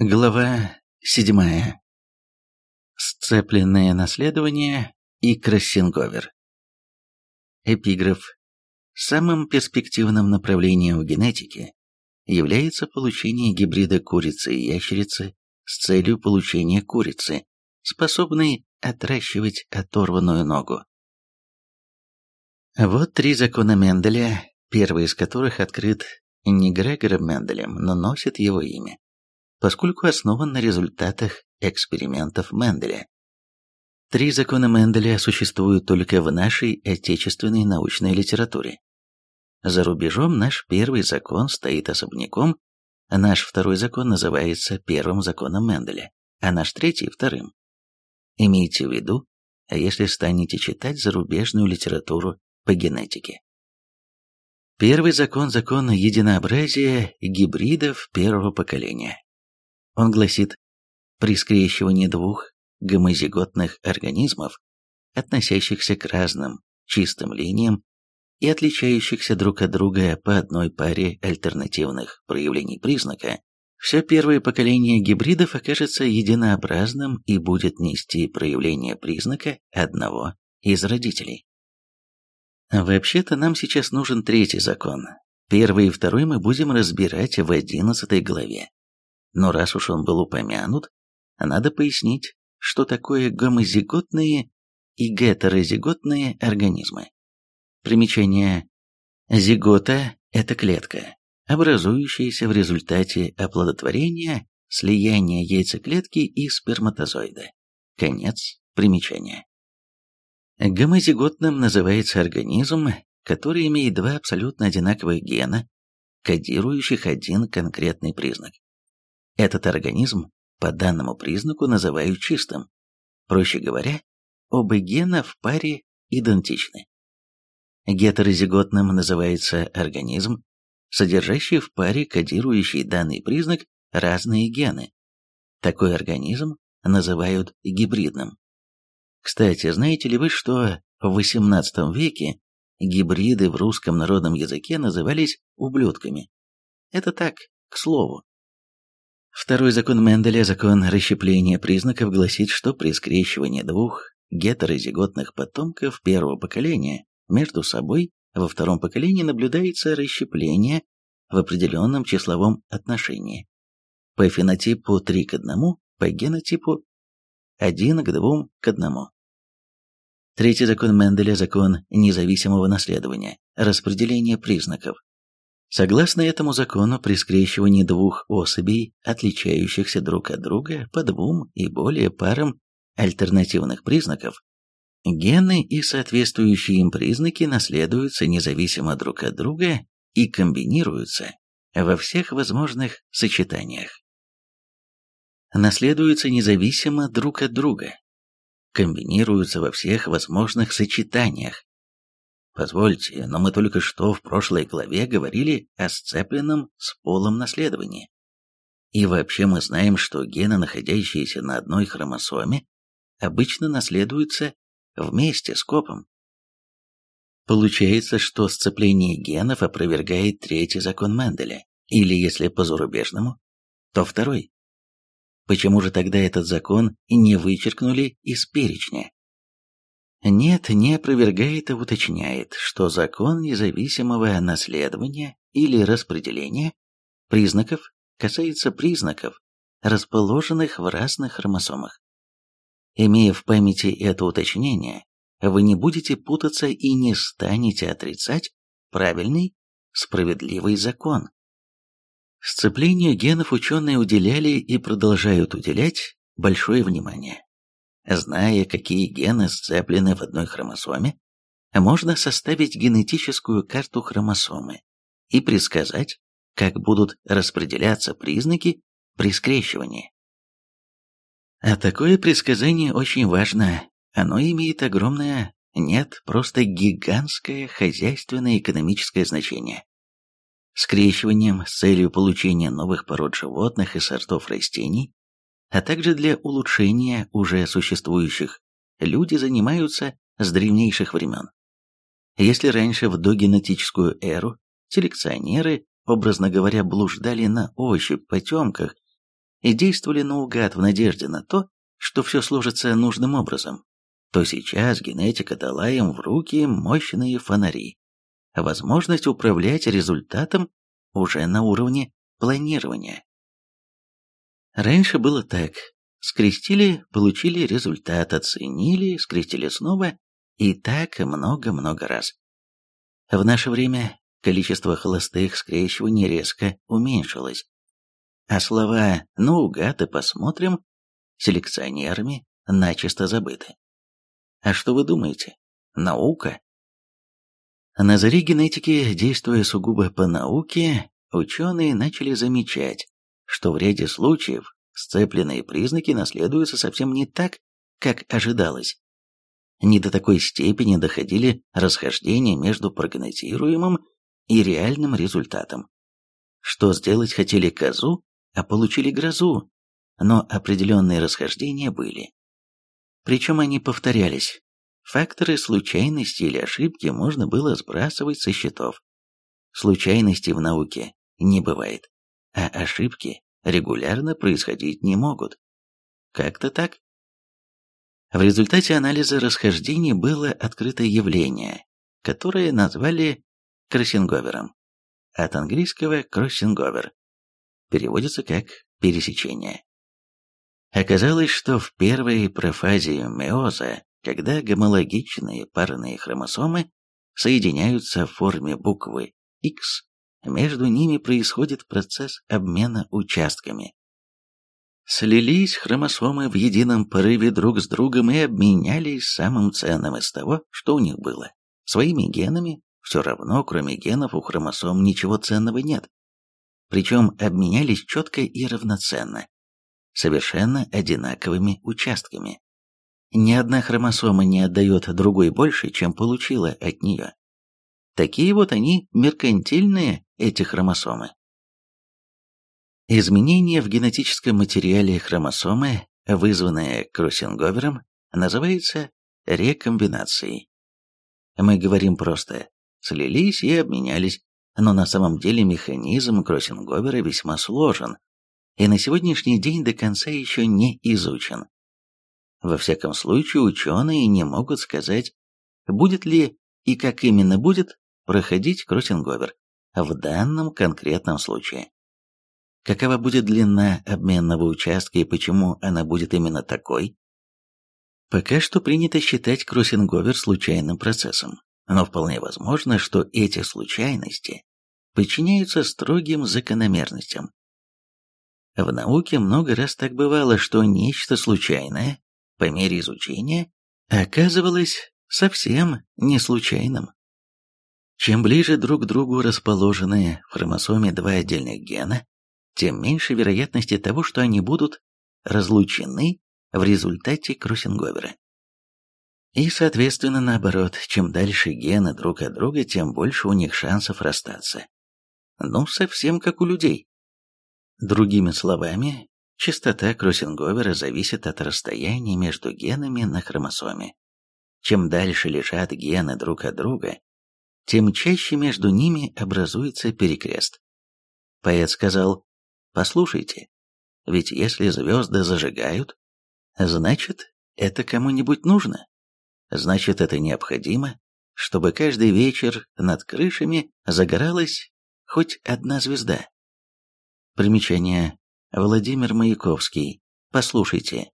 Глава седьмая. Сцепленное наследование и кроссинговер. Эпиграф. Самым перспективным направлением в генетике является получение гибрида курицы и ящерицы с целью получения курицы, способной отращивать оторванную ногу. Вот три закона Менделя, первый из которых открыт не Грегором Менделем, но носит его имя поскольку основан на результатах экспериментов Менделя. Три закона Менделя существуют только в нашей отечественной научной литературе. За рубежом наш первый закон стоит особняком, а наш второй закон называется первым законом Менделя, а наш третий – вторым. Имейте в виду, а если станете читать зарубежную литературу по генетике. Первый закон – закон единообразия гибридов первого поколения. Он гласит, при скрещивании двух гомозиготных организмов, относящихся к разным чистым линиям и отличающихся друг от друга по одной паре альтернативных проявлений признака, все первое поколение гибридов окажется единообразным и будет нести проявление признака одного из родителей. Вообще-то нам сейчас нужен третий закон. Первый и второй мы будем разбирать в одиннадцатой главе но раз уж он был упомянут, надо пояснить, что такое гомозиготные и гетерозиготные организмы. Примечание. Зигота – это клетка, образующаяся в результате оплодотворения, слияния яйцеклетки и сперматозоида. Конец примечания. Гомозиготным называется организм, который имеет два абсолютно одинаковых гена, кодирующих один конкретный признак. Этот организм по данному признаку называют чистым. Проще говоря, оба гена в паре идентичны. Гетерозиготным называется организм, содержащий в паре кодирующий данный признак разные гены. Такой организм называют гибридным. Кстати, знаете ли вы, что в XVIII веке гибриды в русском народном языке назывались ублюдками? Это так, к слову. Второй закон Менделя, закон расщепления признаков, гласит, что при скрещивании двух гетерозиготных потомков первого поколения между собой во втором поколении наблюдается расщепление в определенном числовом отношении. По фенотипу 3 к 1, по генотипу 1 к 2 к 1. Третий закон Менделя – закон независимого наследования, распределения признаков. Согласно этому закону, при скрещивании двух особей, отличающихся друг от друга по двум и более парам альтернативных признаков, гены и соответствующие им признаки наследуются независимо друг от друга и комбинируются во всех возможных сочетаниях. Наследуются независимо друг от друга, комбинируются во всех возможных сочетаниях, Позвольте, но мы только что в прошлой главе говорили о сцепленном с полом наследовании. И вообще мы знаем, что гены, находящиеся на одной хромосоме, обычно наследуются вместе с копом. Получается, что сцепление генов опровергает третий закон Менделя, или если по-зарубежному, то второй. Почему же тогда этот закон не вычеркнули из перечня? Нет, не опровергает, а уточняет, что закон независимого наследования или распределения признаков касается признаков, расположенных в разных хромосомах. Имея в памяти это уточнение, вы не будете путаться и не станете отрицать правильный, справедливый закон. Сцеплению генов ученые уделяли и продолжают уделять большое внимание. Зная, какие гены сцеплены в одной хромосоме, можно составить генетическую карту хромосомы и предсказать, как будут распределяться признаки при скрещивании. А такое предсказание очень важно. Оно имеет огромное, нет, просто гигантское хозяйственное и экономическое значение. Скрещиванием с целью получения новых пород животных и сортов растений а также для улучшения уже существующих, люди занимаются с древнейших времен. Если раньше в догенетическую эру селекционеры, образно говоря, блуждали на ощупь по темках, и действовали наугад в надежде на то, что все сложится нужным образом, то сейчас генетика дала им в руки мощные фонари, возможность управлять результатом уже на уровне планирования. Раньше было так. Скрестили, получили результат, оценили, скрестили снова, и так много-много раз. В наше время количество холостых скрещиваний резко уменьшилось. А слова «ну, гад, и посмотрим» селекционерами начисто забыты. А что вы думаете? Наука? На заре генетики, действуя сугубо по науке, ученые начали замечать, что в ряде случаев сцепленные признаки наследуются совсем не так, как ожидалось. Не до такой степени доходили расхождения между прогнозируемым и реальным результатом. Что сделать хотели козу, а получили грозу, но определенные расхождения были. Причем они повторялись. Факторы случайности или ошибки можно было сбрасывать со счетов. Случайностей в науке не бывает, а ошибки регулярно происходить не могут. Как-то так. В результате анализа расхождений было открыто явление, которое назвали кроссинговером, от английского кроссинговер. Переводится как «пересечение». Оказалось, что в первой профазе меоза, когда гомологичные парные хромосомы соединяются в форме буквы X, между ними происходит процесс обмена участками. Слились хромосомы в едином порыве друг с другом и обменялись самым ценным из того, что у них было. Своими генами, все равно, кроме генов, у хромосом ничего ценного нет. Причем обменялись четко и равноценно совершенно одинаковыми участками. Ни одна хромосома не отдает другой больше, чем получила от нее. Такие вот они меркантильные, эти хромосомы. Изменение в генетическом материале хромосомы, вызванное кроссинговером, называется рекомбинацией. Мы говорим просто «слились и обменялись», но на самом деле механизм кроссинговера весьма сложен, и на сегодняшний день до конца еще не изучен. Во всяком случае, ученые не могут сказать, будет ли и как именно будет проходить кроссинговер в данном конкретном случае. Какова будет длина обменного участка и почему она будет именно такой? Пока что принято считать кроссинговер случайным процессом, но вполне возможно, что эти случайности подчиняются строгим закономерностям, в науке много раз так бывало, что нечто случайное, по мере изучения, оказывалось совсем не случайным. Чем ближе друг к другу расположены в хромосоме два отдельных гена, тем меньше вероятности того, что они будут разлучены в результате кроссинговера. И, соответственно, наоборот, чем дальше гены друг от друга, тем больше у них шансов расстаться. Ну, совсем как у людей. Другими словами, частота кроссинговера зависит от расстояния между генами на хромосоме. Чем дальше лежат гены друг от друга, тем чаще между ними образуется перекрест. Поэт сказал, послушайте, ведь если звезды зажигают, значит, это кому-нибудь нужно. Значит, это необходимо, чтобы каждый вечер над крышами загоралась хоть одна звезда. Примечание. Владимир Маяковский. Послушайте.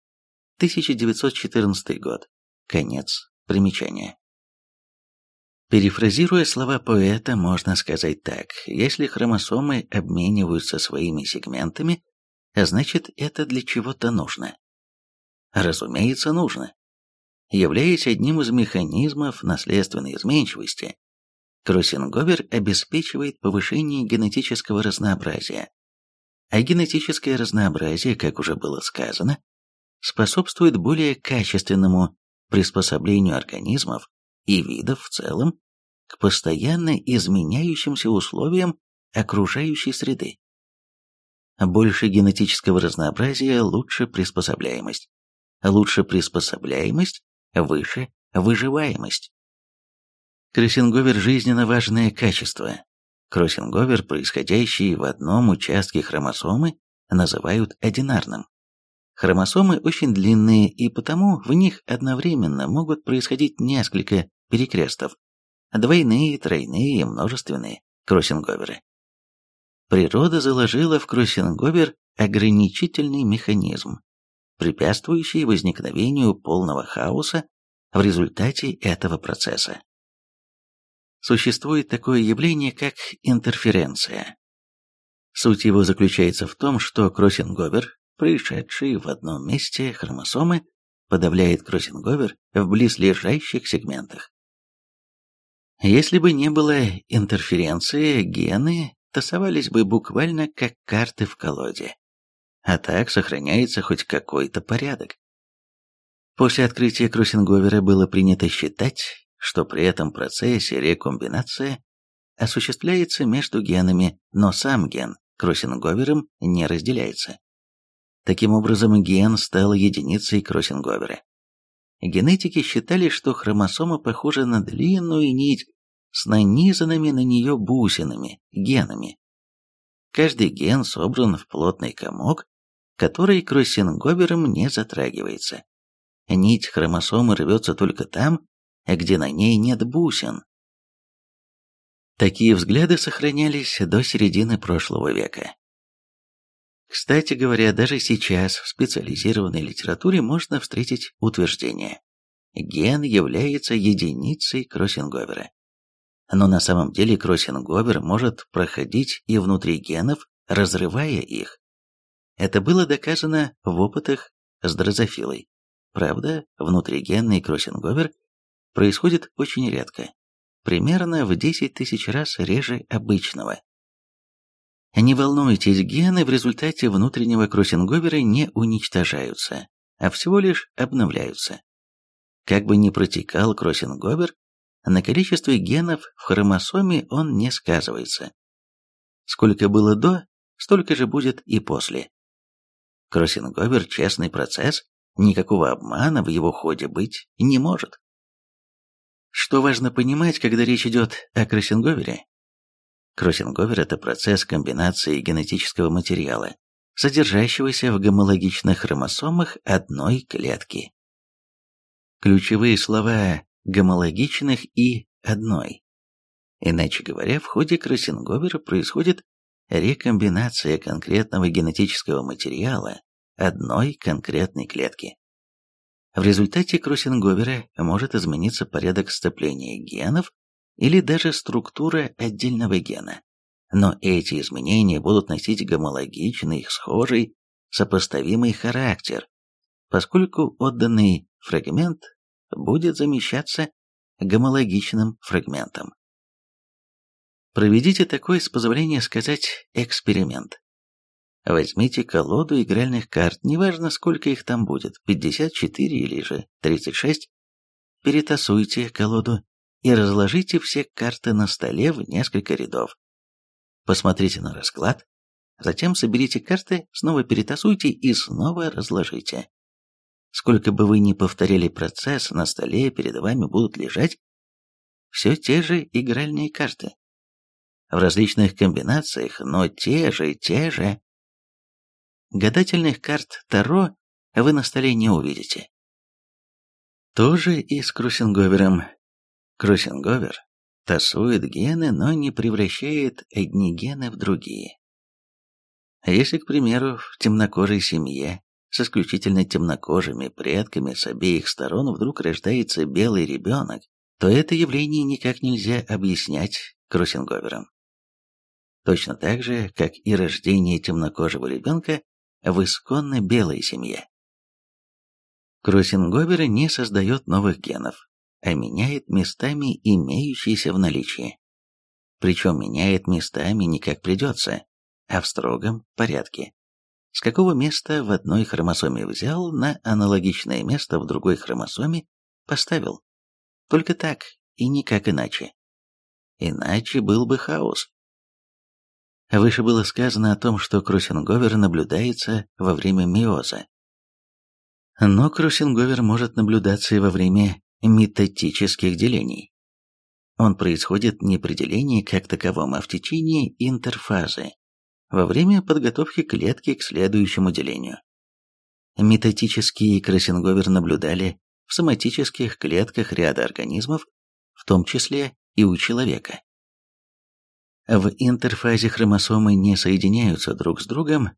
1914 год. Конец примечания. Перефразируя слова поэта, можно сказать так. Если хромосомы обмениваются своими сегментами, значит это для чего-то нужно. Разумеется, нужно. Являясь одним из механизмов наследственной изменчивости, кроссинговер обеспечивает повышение генетического разнообразия, а генетическое разнообразие, как уже было сказано, способствует более качественному приспособлению организмов и видов в целом постоянно изменяющимся условиям окружающей среды. Больше генетического разнообразия, лучше приспособляемость. Лучше приспособляемость, выше выживаемость. Кроссинговер – жизненно важное качество, Кроссинговер, происходящий в одном участке хромосомы, называют одинарным. Хромосомы очень длинные, и потому в них одновременно могут происходить несколько перекрестов. Двойные, тройные и множественные кроссинговеры. Природа заложила в кроссинговер ограничительный механизм, препятствующий возникновению полного хаоса в результате этого процесса. Существует такое явление, как интерференция. Суть его заключается в том, что кроссинговер, происшедший в одном месте хромосомы, подавляет кроссинговер в близлежащих сегментах. Если бы не было интерференции, гены тасовались бы буквально как карты в колоде. А так сохраняется хоть какой-то порядок. После открытия кроссинговера было принято считать, что при этом процессе рекомбинация осуществляется между генами, но сам ген кроссинговером не разделяется. Таким образом, ген стал единицей кроссинговера. Генетики считали, что хромосома похожа на длинную нить с нанизанными на нее бусинами, генами. Каждый ген собран в плотный комок, который кроссинговером не затрагивается. Нить хромосомы рвется только там, где на ней нет бусин. Такие взгляды сохранялись до середины прошлого века. Кстати говоря, даже сейчас в специализированной литературе можно встретить утверждение. Ген является единицей кроссинговера. Но на самом деле кроссинговер может проходить и внутри генов, разрывая их. Это было доказано в опытах с дрозофилой. Правда, внутригенный кроссинговер происходит очень редко, примерно в 10 тысяч раз реже обычного. Не волнуйтесь, гены в результате внутреннего кроссинговера не уничтожаются, а всего лишь обновляются. Как бы ни протекал кроссинговер, на количестве генов в хромосоме он не сказывается. Сколько было до, столько же будет и после. Кроссинговер – честный процесс, никакого обмана в его ходе быть не может. Что важно понимать, когда речь идет о кроссинговере? Кроссинговер – это процесс комбинации генетического материала, содержащегося в гомологичных хромосомах одной клетки. Ключевые слова гомологичных и одной. Иначе говоря, в ходе кроссинговера происходит рекомбинация конкретного генетического материала одной конкретной клетки. В результате кроссинговера может измениться порядок сцепления генов или даже структура отдельного гена. Но эти изменения будут носить гомологичный, схожий, сопоставимый характер, поскольку отданный фрагмент будет замещаться гомологичным фрагментом. Проведите такой, с позволения сказать, эксперимент. Возьмите колоду игральных карт, неважно сколько их там будет, 54 или же 36, перетасуйте колоду и разложите все карты на столе в несколько рядов. Посмотрите на расклад, затем соберите карты, снова перетасуйте и снова разложите. Сколько бы вы ни повторяли процесс, на столе перед вами будут лежать все те же игральные карты. В различных комбинациях, но те же, те же. Гадательных карт Таро вы на столе не увидите. Тоже и с кроссинговером. Кроссинговер тасует гены, но не превращает одни гены в другие. Если, к примеру, в темнокожей семье с исключительно темнокожими предками с обеих сторон вдруг рождается белый ребенок, то это явление никак нельзя объяснять кроссинговером. Точно так же, как и рождение темнокожего ребенка в исконно белой семье. Кроссинговер не создает новых генов, а меняет местами имеющиеся в наличии. Причем меняет местами не как придется, а в строгом порядке с какого места в одной хромосоме взял, на аналогичное место в другой хромосоме поставил. Только так и никак иначе. Иначе был бы хаос. Выше было сказано о том, что кроссинговер наблюдается во время мейоза. Но кроссинговер может наблюдаться и во время митотических делений. Он происходит не при делении как таковом, а в течение интерфазы, во время подготовки клетки к следующему делению. Митотический кроссинговер наблюдали в соматических клетках ряда организмов, в том числе и у человека. В интерфазе хромосомы не соединяются друг с другом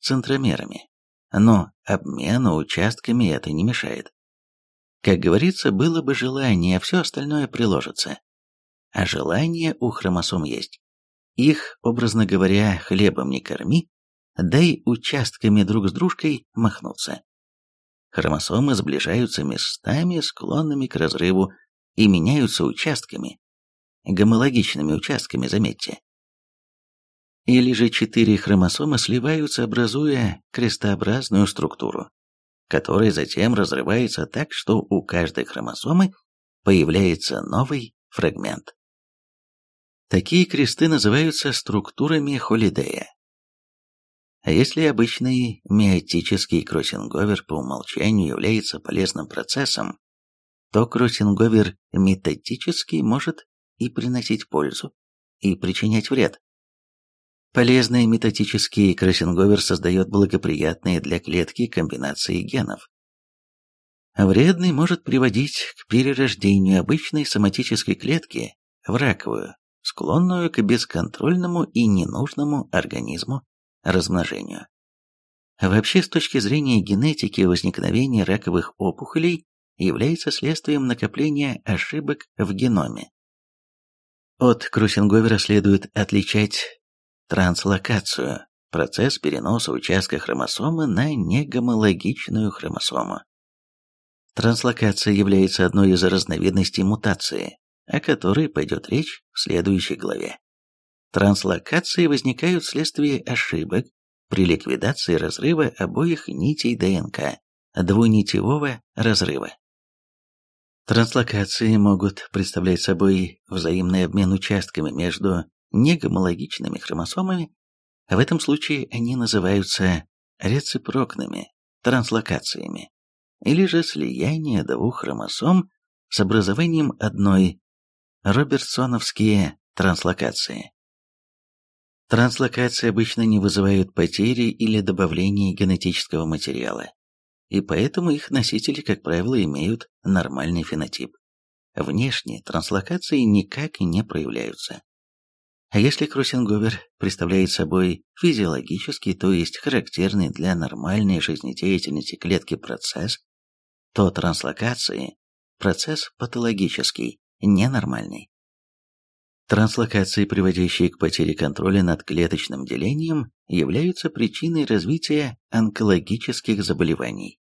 центромерами, но обмену участками это не мешает. Как говорится, было бы желание, а все остальное приложится. А желание у хромосом есть. Их, образно говоря, хлебом не корми, дай участками друг с дружкой махнуться. Хромосомы сближаются местами, склонными к разрыву, и меняются участками, гомологичными участками, заметьте. Или же четыре хромосомы сливаются, образуя крестообразную структуру, которая затем разрывается так, что у каждой хромосомы появляется новый фрагмент. Такие кресты называются структурами Холидея. А если обычный миотический кроссинговер по умолчанию является полезным процессом, то кроссинговер методический может и приносить пользу, и причинять вред. Полезный методический кроссинговер создает благоприятные для клетки комбинации генов. Вредный может приводить к перерождению обычной соматической клетки в раковую, склонную к бесконтрольному и ненужному организму размножению. Вообще, с точки зрения генетики, возникновение раковых опухолей является следствием накопления ошибок в геноме. От Крусинговера следует отличать транслокацию, процесс переноса участка хромосомы на негомологичную хромосому. Транслокация является одной из разновидностей мутации, о которой пойдет речь в следующей главе. Транслокации возникают вследствие ошибок при ликвидации разрыва обоих нитей ДНК, двунитевого разрыва. Транслокации могут представлять собой взаимный обмен участками между негомологичными хромосомами, а в этом случае они называются рецепрокными транслокациями, или же слияние двух хромосом с образованием одной робертсоновские транслокации. Транслокации обычно не вызывают потери или добавления генетического материала, и поэтому их носители, как правило, имеют нормальный фенотип. Внешне транслокации никак не проявляются. А если кроссинговер представляет собой физиологический, то есть характерный для нормальной жизнедеятельности клетки процесс, то транслокации – процесс патологический, ненормальный. Транслокации, приводящие к потере контроля над клеточным делением, являются причиной развития онкологических заболеваний.